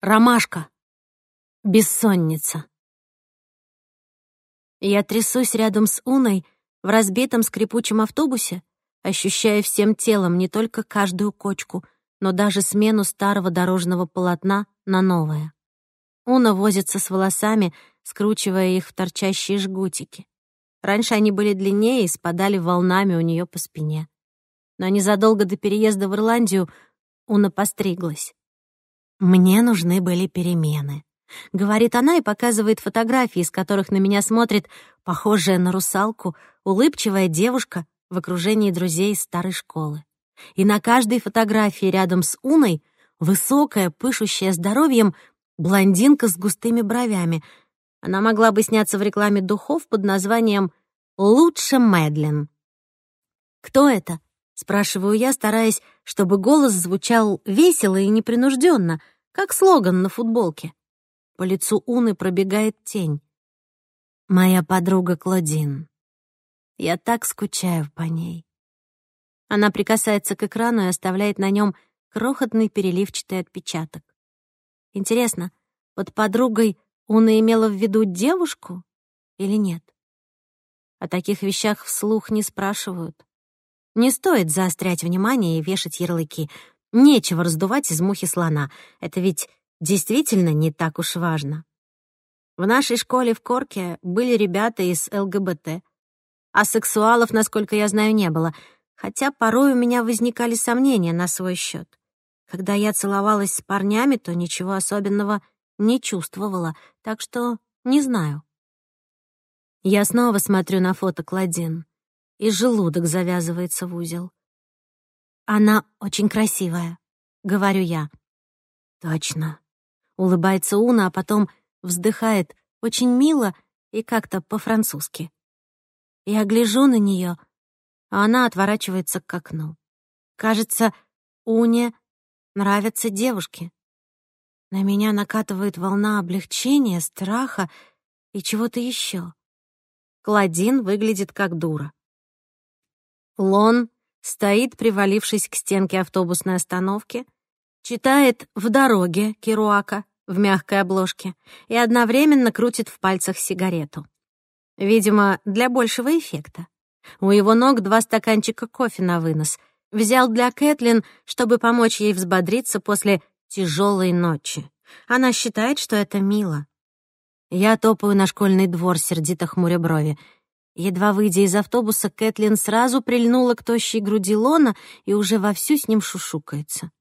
Ромашка. Бессонница. Я трясусь рядом с Уной в разбитом скрипучем автобусе, ощущая всем телом не только каждую кочку, но даже смену старого дорожного полотна на новое. Уна возится с волосами, скручивая их в торчащие жгутики. Раньше они были длиннее и спадали волнами у нее по спине. Но незадолго до переезда в Ирландию Уна постриглась. «Мне нужны были перемены», — говорит она и показывает фотографии, из которых на меня смотрит похожая на русалку, улыбчивая девушка в окружении друзей из старой школы. И на каждой фотографии рядом с Уной высокая, пышущая здоровьем блондинка с густыми бровями. Она могла бы сняться в рекламе духов под названием «Лучше Мэдлин». «Кто это?» Спрашиваю я, стараясь, чтобы голос звучал весело и непринужденно, как слоган на футболке. По лицу Уны пробегает тень. «Моя подруга Клодин. Я так скучаю по ней». Она прикасается к экрану и оставляет на нем крохотный переливчатый отпечаток. Интересно, под подругой Уна имела в виду девушку или нет? О таких вещах вслух не спрашивают. Не стоит заострять внимание и вешать ярлыки. Нечего раздувать из мухи слона. Это ведь действительно не так уж важно. В нашей школе в Корке были ребята из ЛГБТ. А сексуалов, насколько я знаю, не было. Хотя порой у меня возникали сомнения на свой счет. Когда я целовалась с парнями, то ничего особенного не чувствовала, так что не знаю. Я снова смотрю на фото Кладин и желудок завязывается в узел. «Она очень красивая», — говорю я. «Точно», — улыбается Уна, а потом вздыхает очень мило и как-то по-французски. Я гляжу на нее, а она отворачивается к окну. Кажется, Уне нравятся девушки. На меня накатывает волна облегчения, страха и чего-то еще. Кладин выглядит как дура. Лон стоит, привалившись к стенке автобусной остановки, читает «В дороге» Керуака в мягкой обложке и одновременно крутит в пальцах сигарету. Видимо, для большего эффекта. У его ног два стаканчика кофе на вынос. Взял для Кэтлин, чтобы помочь ей взбодриться после тяжелой ночи. Она считает, что это мило. Я топаю на школьный двор, сердито хмуря брови — Едва выйдя из автобуса, Кэтлин сразу прильнула к тощей груди Лона и уже вовсю с ним шушукается.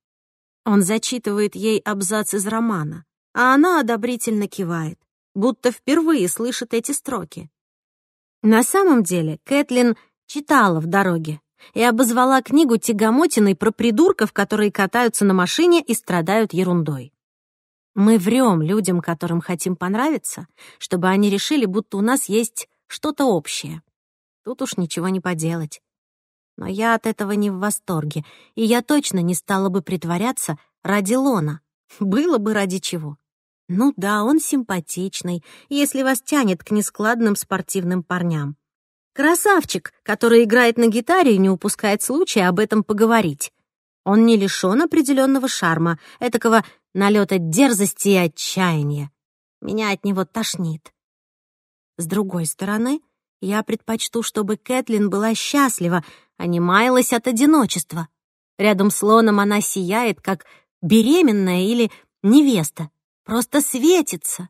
Он зачитывает ей абзац из романа, а она одобрительно кивает, будто впервые слышит эти строки. На самом деле Кэтлин читала в дороге и обозвала книгу тягомотиной про придурков, которые катаются на машине и страдают ерундой. Мы врём людям, которым хотим понравиться, чтобы они решили, будто у нас есть что-то общее. Тут уж ничего не поделать. Но я от этого не в восторге, и я точно не стала бы притворяться ради Лона. Было бы ради чего. Ну да, он симпатичный, если вас тянет к нескладным спортивным парням. Красавчик, который играет на гитаре и не упускает случая об этом поговорить. Он не лишён определённого шарма, этакого налёта дерзости и отчаяния. Меня от него тошнит. С другой стороны, я предпочту, чтобы Кэтлин была счастлива, а не маялась от одиночества. Рядом с Лоном она сияет, как беременная или невеста. Просто светится.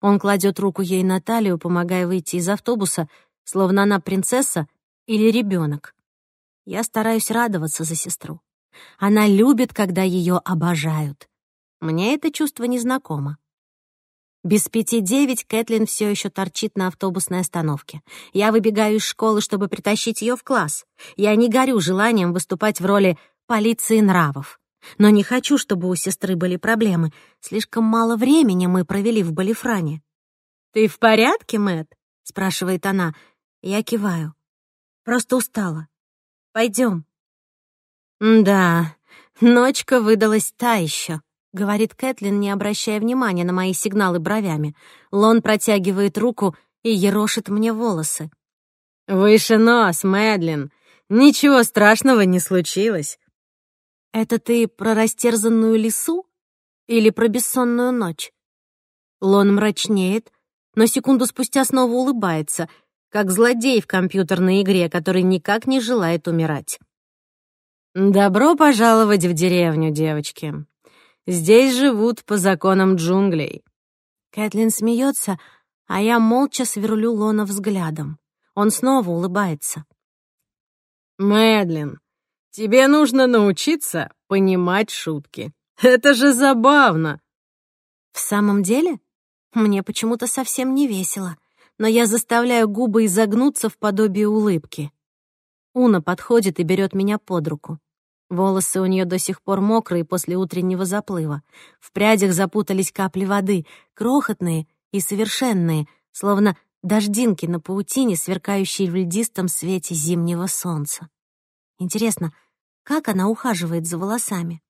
Он кладет руку ей на талию, помогая выйти из автобуса, словно она принцесса или ребенок. Я стараюсь радоваться за сестру. Она любит, когда ее обожают. Мне это чувство незнакомо. Без пяти девять Кэтлин все еще торчит на автобусной остановке. Я выбегаю из школы, чтобы притащить ее в класс. Я не горю желанием выступать в роли полиции нравов. Но не хочу, чтобы у сестры были проблемы. Слишком мало времени мы провели в Балифране. «Ты в порядке, Мэт? — спрашивает она. Я киваю. Просто устала. Пойдем. Да, ночка выдалась та еще. — говорит Кэтлин, не обращая внимания на мои сигналы бровями. Лон протягивает руку и ерошит мне волосы. «Выше нос, Мэдлин! Ничего страшного не случилось!» «Это ты про растерзанную лису или про бессонную ночь?» Лон мрачнеет, но секунду спустя снова улыбается, как злодей в компьютерной игре, который никак не желает умирать. «Добро пожаловать в деревню, девочки!» Здесь живут по законам джунглей». Кэтлин смеется, а я молча сверлю Лона взглядом. Он снова улыбается. «Мэдлин, тебе нужно научиться понимать шутки. Это же забавно!» «В самом деле? Мне почему-то совсем не весело, но я заставляю губы изогнуться в подобие улыбки». Уна подходит и берет меня под руку. Волосы у нее до сих пор мокрые после утреннего заплыва. В прядях запутались капли воды, крохотные и совершенные, словно дождинки на паутине, сверкающие в льдистом свете зимнего солнца. Интересно, как она ухаживает за волосами?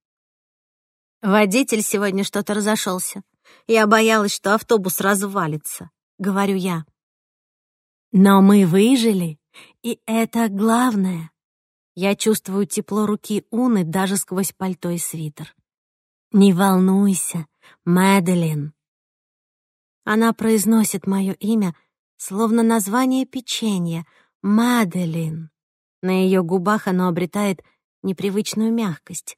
«Водитель сегодня что-то разошелся. Я боялась, что автобус развалится», — говорю я. «Но мы выжили, и это главное», я чувствую тепло руки Уны даже сквозь пальто и свитер. «Не волнуйся, Мэдлин!» Она произносит мое имя, словно название печенья «Маделин». На ее губах оно обретает непривычную мягкость.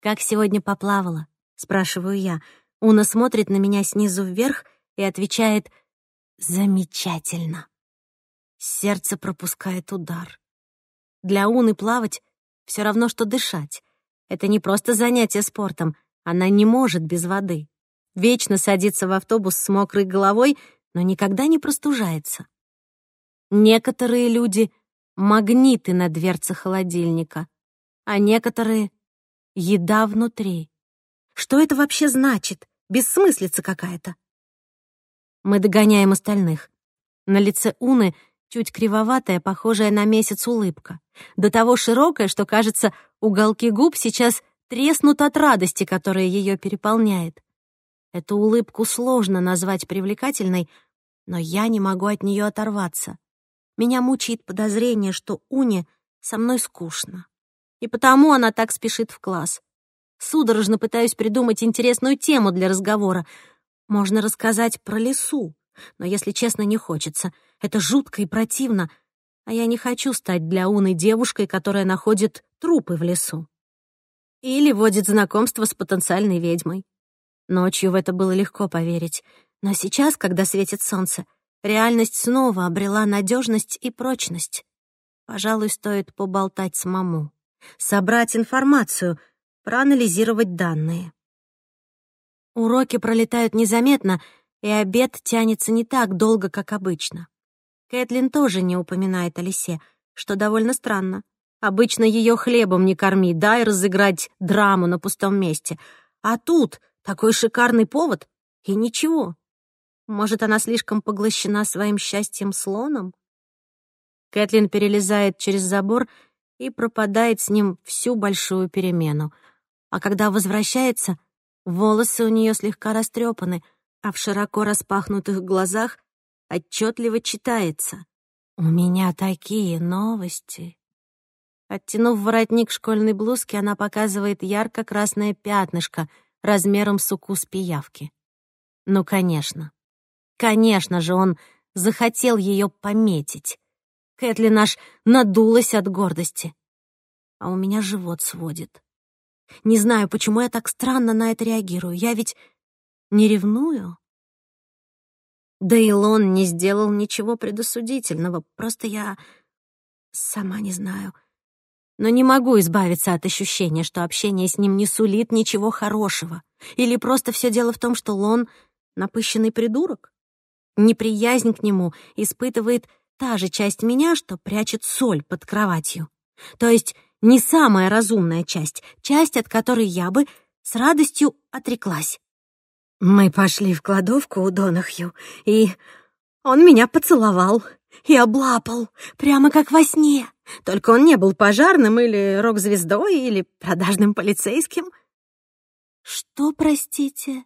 «Как сегодня поплавала?» — спрашиваю я. Уна смотрит на меня снизу вверх и отвечает «Замечательно». Сердце пропускает удар. Для Уны плавать — все равно, что дышать. Это не просто занятие спортом. Она не может без воды. Вечно садится в автобус с мокрой головой, но никогда не простужается. Некоторые люди — магниты на дверце холодильника, а некоторые — еда внутри. Что это вообще значит? Бессмыслица какая-то. Мы догоняем остальных. На лице Уны — чуть кривоватая, похожая на месяц улыбка, до того широкая, что, кажется, уголки губ сейчас треснут от радости, которая ее переполняет. Эту улыбку сложно назвать привлекательной, но я не могу от нее оторваться. Меня мучает подозрение, что Уне со мной скучно. И потому она так спешит в класс. Судорожно пытаюсь придумать интересную тему для разговора. Можно рассказать про лесу, но если честно, не хочется. Это жутко и противно. А я не хочу стать для Уны девушкой, которая находит трупы в лесу. Или водит знакомство с потенциальной ведьмой. Ночью в это было легко поверить. Но сейчас, когда светит солнце, реальность снова обрела надежность и прочность. Пожалуй, стоит поболтать с маму. Собрать информацию, проанализировать данные. Уроки пролетают незаметно — и обед тянется не так долго, как обычно. Кэтлин тоже не упоминает о лисе, что довольно странно. Обычно ее хлебом не корми, дай разыграть драму на пустом месте. А тут такой шикарный повод и ничего. Может, она слишком поглощена своим счастьем слоном? Кэтлин перелезает через забор и пропадает с ним всю большую перемену. А когда возвращается, волосы у нее слегка растрепаны — а в широко распахнутых глазах отчетливо читается «У меня такие новости». Оттянув воротник школьной блузки, она показывает ярко-красное пятнышко размером с укус пиявки. Ну, конечно. Конечно же, он захотел ее пометить. Кэтлин наш надулась от гордости. А у меня живот сводит. Не знаю, почему я так странно на это реагирую. Я ведь не ревную?» Да и Лон не сделал ничего предосудительного, просто я сама не знаю. Но не могу избавиться от ощущения, что общение с ним не сулит ничего хорошего. Или просто все дело в том, что Лон — напыщенный придурок. Неприязнь к нему испытывает та же часть меня, что прячет соль под кроватью. То есть не самая разумная часть, часть, от которой я бы с радостью отреклась. Мы пошли в кладовку у Донахью, и он меня поцеловал и облапал, прямо как во сне. Только он не был пожарным или рок-звездой, или продажным полицейским. «Что, простите?»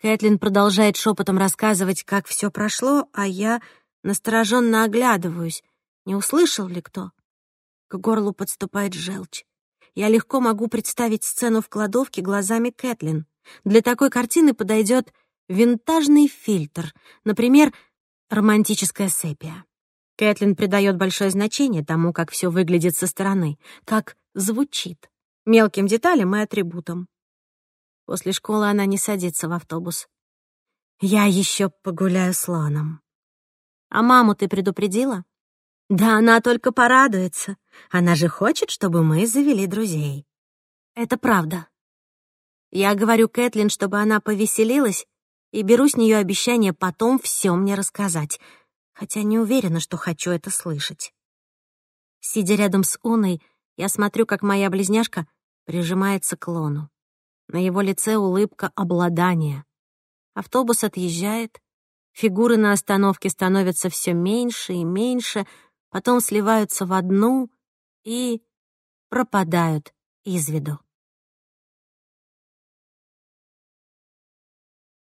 Кэтлин продолжает шепотом рассказывать, как все прошло, а я настороженно оглядываюсь. Не услышал ли кто? К горлу подступает желчь. Я легко могу представить сцену в кладовке глазами Кэтлин. Для такой картины подойдет винтажный фильтр, например, романтическая сепия. Кэтлин придает большое значение тому, как все выглядит со стороны, как звучит, мелким деталям и атрибутам. После школы она не садится в автобус. «Я еще погуляю с Ланом». «А маму ты предупредила?» «Да она только порадуется. Она же хочет, чтобы мы завели друзей». «Это правда», я говорю Кэтлин, чтобы она повеселилась, и беру с нее обещание потом все мне рассказать, хотя не уверена, что хочу это слышать. Сидя рядом с Уной, я смотрю, как моя близняшка прижимается к лону. На его лице улыбка обладания. Автобус отъезжает, фигуры на остановке становятся все меньше и меньше, потом сливаются в одну и пропадают из виду.